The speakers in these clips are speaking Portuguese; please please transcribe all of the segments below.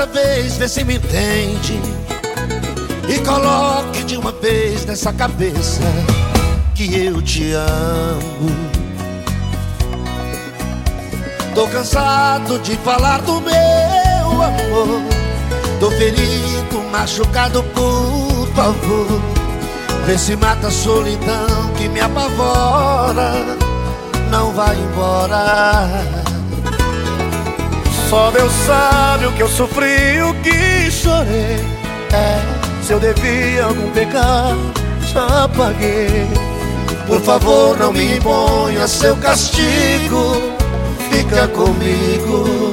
dessa vez, vê se me entende. E coloque de uma vez nessa cabeça que eu te amo. Tô cansado de falar do meu amor. Tô ferido, machucado, por favor. Vê se mata a solidão que me apavora. Não vai embora. Só Deus sabe o que eu sofri, o que chorei. É, se eu devia algum pecado, já paguei. Por favor, não me imponha seu castigo fica comigo.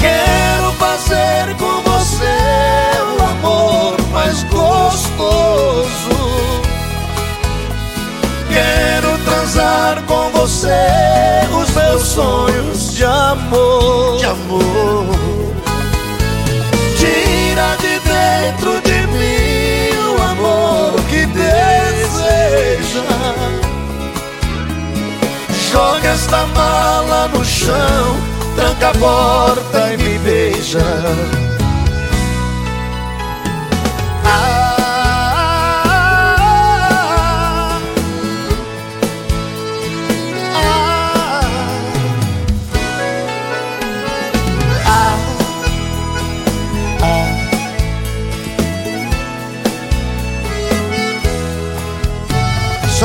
Quero fazer com você o amor mais gostoso. Quero transar com você meus sonhos de amor. De amor. Tira de dentro de mim o amor que deseja. Joga esta mala no chão, tranca a porta e me beija.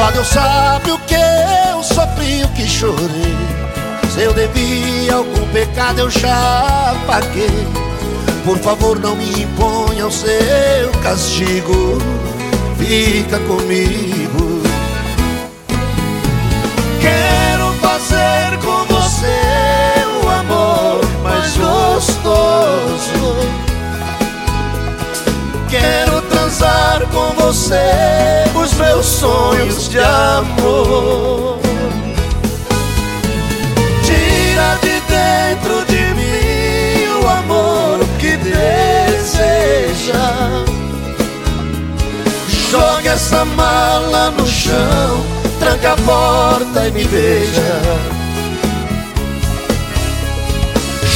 Só Deus sabe o que eu sofri, o que chorei. Se eu devia algum pecado, eu já paguei. Por favor, não me imponha o seu castigo. Fica comigo. Quero fazer com você o amor mais gostoso. Quero transar com você meus sonhos de amor. Tira de dentro de mim o amor que deseja. Joga essa mala no chão, tranca a porta e me beija.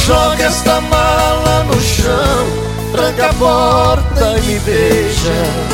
Joga esta mala no chão, tranca a porta e me beija.